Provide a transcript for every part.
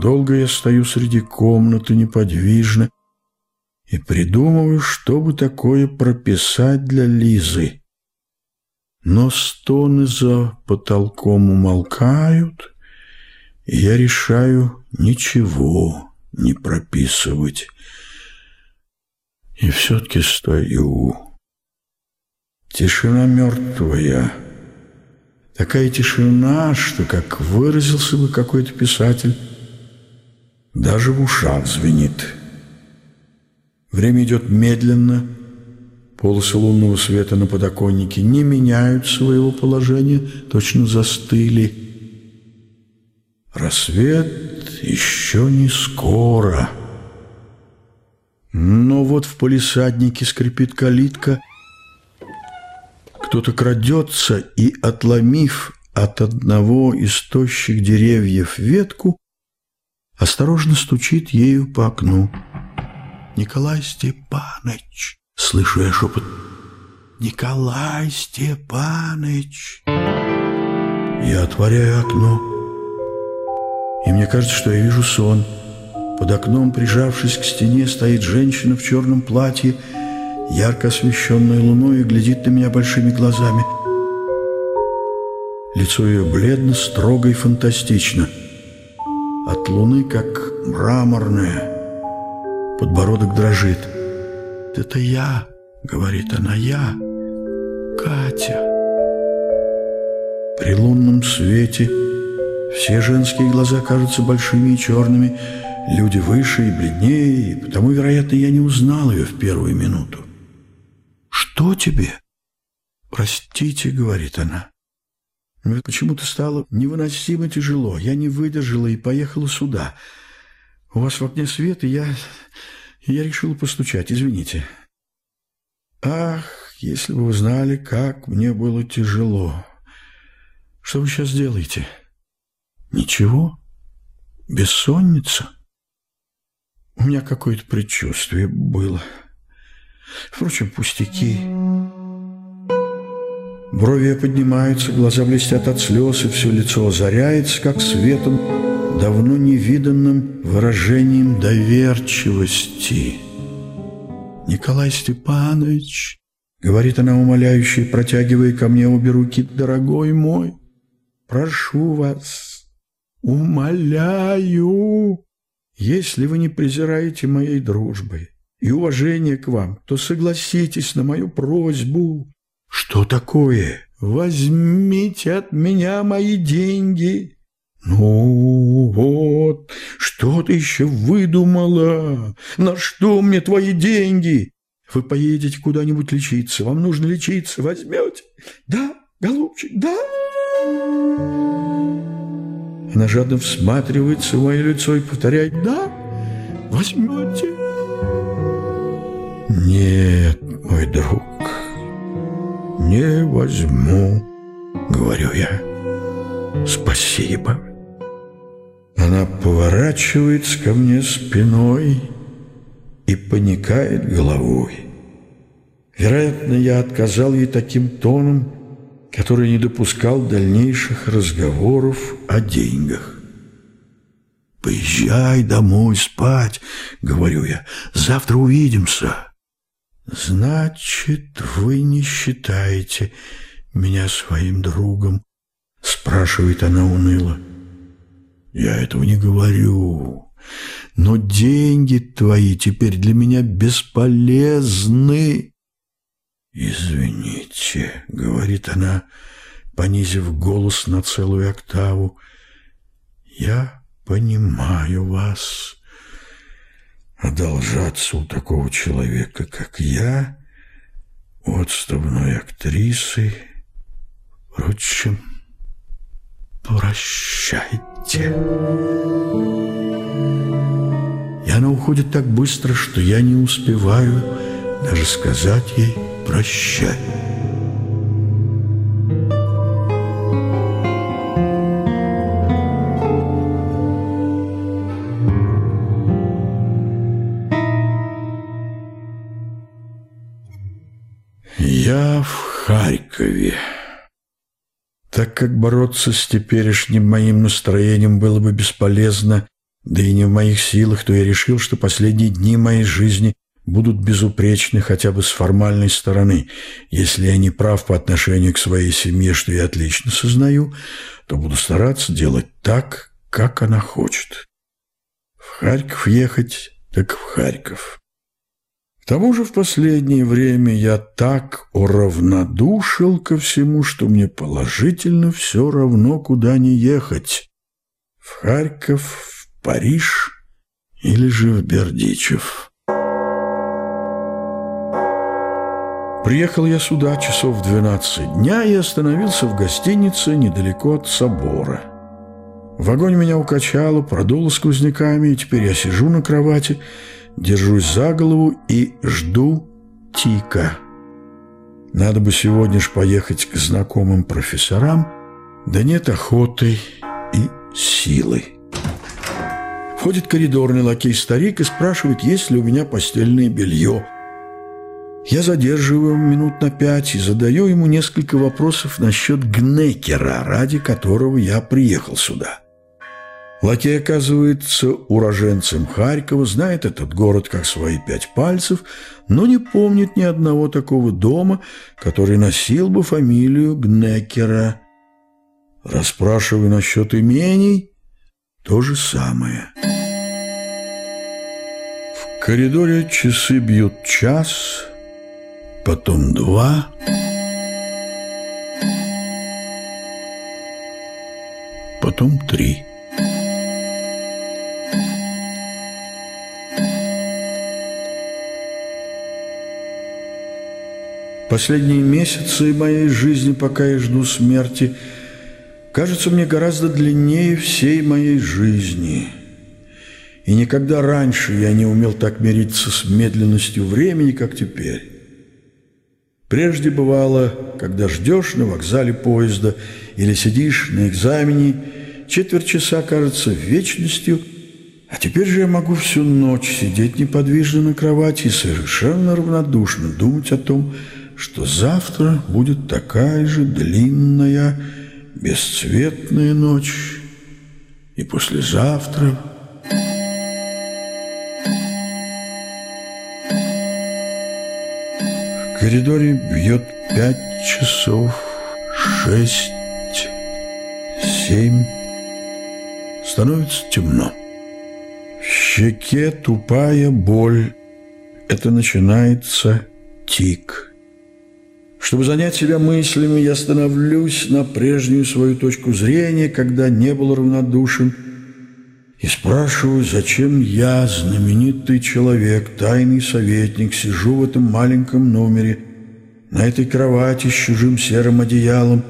Долго я стою среди комнаты неподвижно и придумываю, что бы такое прописать для Лизы. Но стоны за потолком умолкают, и я решаю ничего не прописывать. И все-таки стою. Тишина мертвая. Такая тишина, что, как выразился бы какой-то писатель, даже в ушах звенит. Время идет медленно, полосы лунного света на подоконнике не меняют своего положения, точно застыли. Рассвет еще не скоро. Но вот в полисаднике скрипит калитка. Кто-то крадется и, отломив от одного из тощих деревьев ветку, осторожно стучит ею по окну. «Николай Степаныч!» — слышу я шепот. «Николай Степаныч!» Я отворяю окно, и мне кажется, что я вижу сон. Под окном, прижавшись к стене, стоит женщина в черном платье, ярко освещенная луной, и глядит на меня большими глазами. Лицо ее бледно, строго и фантастично — от луны, как мраморная. Подбородок дрожит. «Это я», — говорит она, — «я, Катя». При лунном свете все женские глаза кажутся большими и черными, люди выше и бледнее, и потому, вероятно, я не узнал ее в первую минуту. «Что тебе?» «Простите», — говорит она. Мне почему-то стало невыносимо тяжело. Я не выдержала и поехала сюда. У вас в окне свет, и я... Я решила постучать, извините. Ах, если бы вы знали, как мне было тяжело. Что вы сейчас делаете? Ничего? Бессонница? У меня какое-то предчувствие было. Впрочем, пустяки... Брови поднимаются, глаза блестят от слез, и все лицо озаряется, как светом, давно невиданным выражением доверчивости. «Николай Степанович», — говорит она умоляюще, протягивая ко мне обе руки, «дорогой мой, прошу вас, умоляю, если вы не презираете моей дружбы и уважения к вам, то согласитесь на мою просьбу». «Что такое? Возьмите от меня мои деньги!» «Ну вот, что ты еще выдумала? На что мне твои деньги? Вы поедете куда-нибудь лечиться, вам нужно лечиться, возьмете? Да, голубчик, да?» Она жадно всматривается в мое лицо и повторяет «Да, возьмете?» «Нет, мой друг, не возьму», — говорю я. «Спасибо». Она поворачивается ко мне спиной и поникает головой. Вероятно, я отказал ей таким тоном, который не допускал дальнейших разговоров о деньгах. «Поезжай домой спать», — говорю я, — «завтра увидимся». «Значит, вы не считаете меня своим другом?» — спрашивает она уныло. «Я этого не говорю, но деньги твои теперь для меня бесполезны». «Извините», — говорит она, понизив голос на целую октаву, — «я понимаю вас» одолжаться у такого человека, как я, у отставной актрисы. Впрочем, прощайте. И она уходит так быстро, что я не успеваю даже сказать ей «прощай». Я в Харькове. Так как бороться с теперешним моим настроением было бы бесполезно, да и не в моих силах, то я решил, что последние дни моей жизни будут безупречны хотя бы с формальной стороны. Если я не прав по отношению к своей семье, что я отлично сознаю, то буду стараться делать так, как она хочет. В Харьков ехать, так в Харьков. К тому же в последнее время я так уравнодушил ко всему, что мне положительно все равно, куда не ехать. В Харьков, в Париж или же в Бердичев. Приехал я сюда часов в 12 дня и остановился в гостинице недалеко от собора. В вагоне меня укачало, продуло сквозняками, и теперь я сижу на кровати, держусь за голову и жду тика. Надо бы сегодня ж поехать к знакомым профессорам, да нет охоты и силы. Входит коридорный лакей-старик и спрашивает, есть ли у меня постельное белье – я задерживаю минут на пять и задаю ему несколько вопросов насчет Гнекера, ради которого я приехал сюда. Лакей оказывается уроженцем Харькова, знает этот город как свои пять пальцев, но не помнит ни одного такого дома, который носил бы фамилию Гнекера. Расспрашиваю насчет имений – то же самое. В коридоре часы бьют час – потом два. Потом три. Последние месяцы моей жизни, пока я жду смерти, кажутся мне гораздо длиннее всей моей жизни. И никогда раньше я не умел так мириться с медленностью времени, как теперь. Прежде бывало, когда ждешь на вокзале поезда или сидишь на экзамене, четверть часа кажется вечностью, а теперь же я могу всю ночь сидеть неподвижно на кровати и совершенно равнодушно думать о том, что завтра будет такая же длинная, бесцветная ночь, и послезавтра В коридоре бьет пять часов, шесть, семь. Становится темно. В щеке тупая боль. Это начинается тик. Чтобы занять себя мыслями, я становлюсь на прежнюю свою точку зрения, когда не был равнодушен – и спрашиваю, зачем я, знаменитый человек, тайный советник, сижу в этом маленьком номере, на этой кровати с чужим серым одеялом,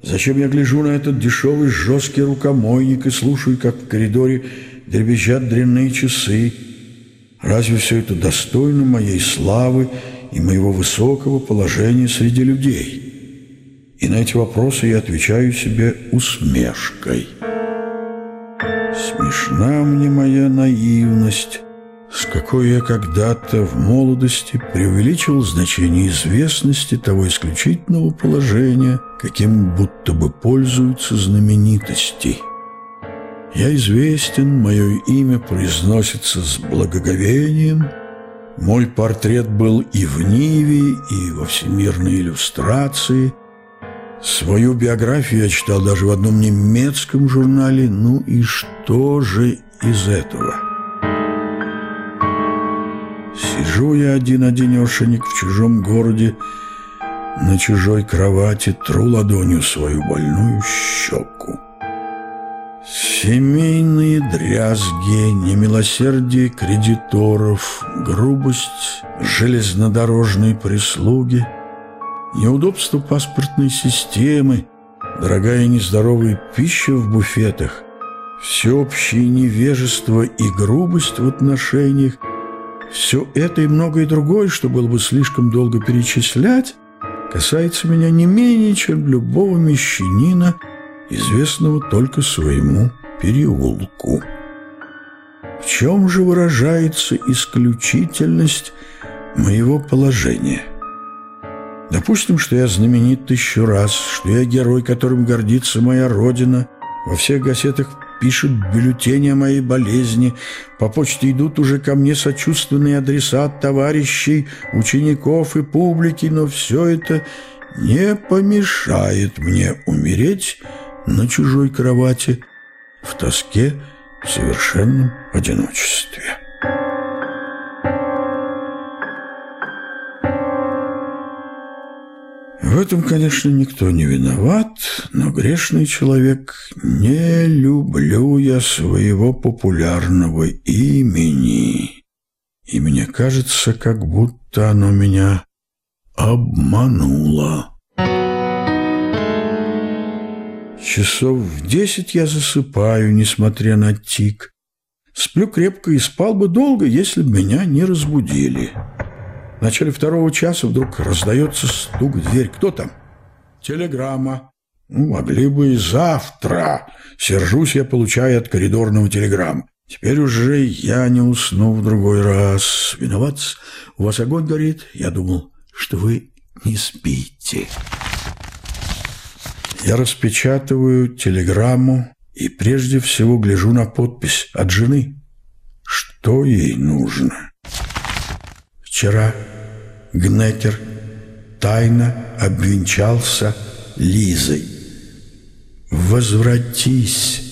зачем я гляжу на этот дешевый жесткий рукомойник и слушаю, как в коридоре дребезжат дрянные часы. Разве все это достойно моей славы и моего высокого положения среди людей? И на эти вопросы я отвечаю себе усмешкой. Смешна мне моя наивность, с какой я когда-то в молодости преувеличивал значение известности того исключительного положения, каким будто бы пользуются знаменитости. Я известен, мое имя произносится с благоговением, мой портрет был и в Ниве, и во всемирной иллюстрации – Свою биографию я читал даже в одном немецком журнале. Ну и что же из этого? Сижу я один-одинешенек в чужом городе, на чужой кровати тру ладонью свою больную щеку. Семейные дрязги, немилосердие кредиторов, грубость железнодорожной прислуги — неудобство паспортной системы, дорогая нездоровая пища в буфетах, всеобщее невежество и грубость в отношениях, все это и многое другое, что было бы слишком долго перечислять, касается меня не менее, чем любого мещанина, известного только своему переулку. В чем же выражается исключительность моего положения? Допустим, что я знаменит тысячу раз, что я герой, которым гордится моя родина. Во всех газетах пишут бюллетени о моей болезни. По почте идут уже ко мне сочувственные адреса от товарищей, учеников и публики, но все это не помешает мне умереть на чужой кровати в тоске, в совершенном одиночестве. В этом, конечно, никто не виноват, но грешный человек не люблю я своего популярного имени. И мне кажется, как будто оно меня обмануло. Часов в десять я засыпаю, несмотря на тик. Сплю крепко и спал бы долго, если бы меня не разбудили. В начале второго часа вдруг раздается стук в дверь. Кто там? Телеграмма. Ну, могли бы и завтра. Сержусь я, получая от коридорного телеграмм. Теперь уже я не усну в другой раз. Виноват. У вас огонь горит? Я думал, что вы не спите. Я распечатываю телеграмму и прежде всего гляжу на подпись от жены. Что ей нужно? Вчера Гнекер тайно обвенчался Лизой. «Возвратись!»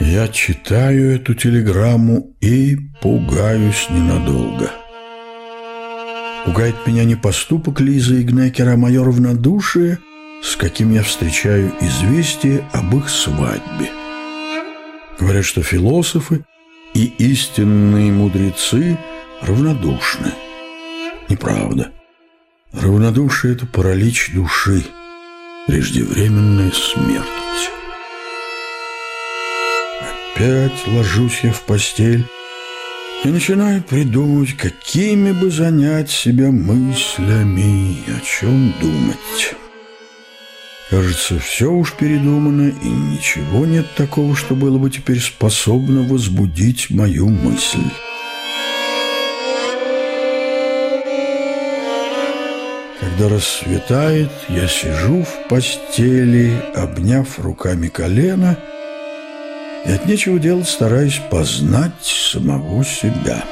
Я читаю эту телеграмму и пугаюсь ненадолго. Пугает меня не поступок Лизы и Гнекера, а мое равнодушие, с каким я встречаю известие об их свадьбе. Говорят, что философы и истинные мудрецы равнодушны. Неправда. Равнодушие – это паралич души, преждевременная смерть. Опять ложусь я в постель и начинаю придумывать, какими бы занять себя мыслями, о чем думать. Кажется, все уж передумано, и ничего нет такого, что было бы теперь способно возбудить мою мысль. Когда рассветает, я сижу в постели, обняв руками колено, и от нечего делать стараюсь познать самого себя.